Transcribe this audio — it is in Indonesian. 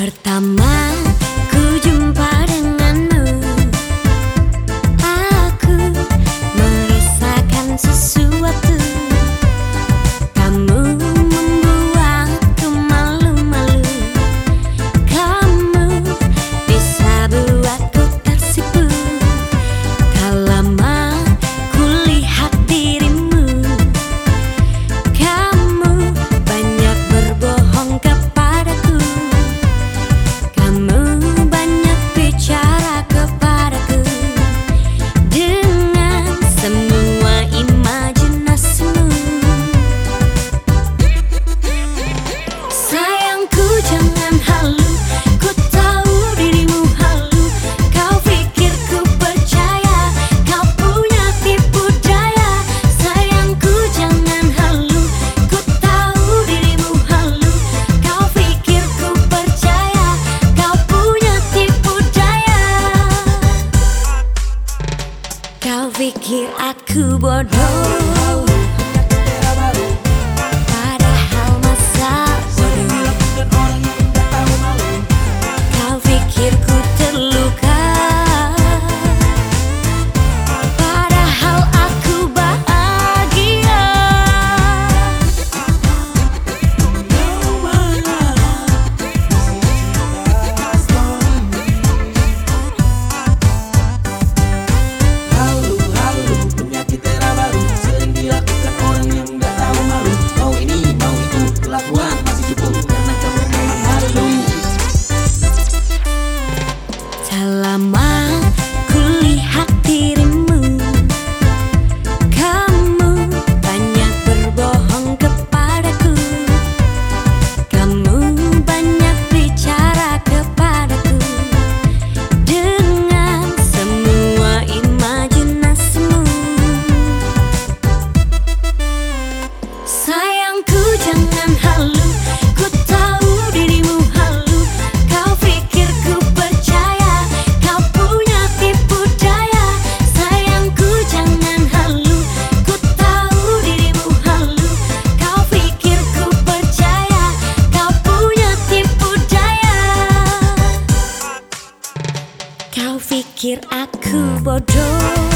Pertama. Kau pikir aku bodoh pikir aku bodoh.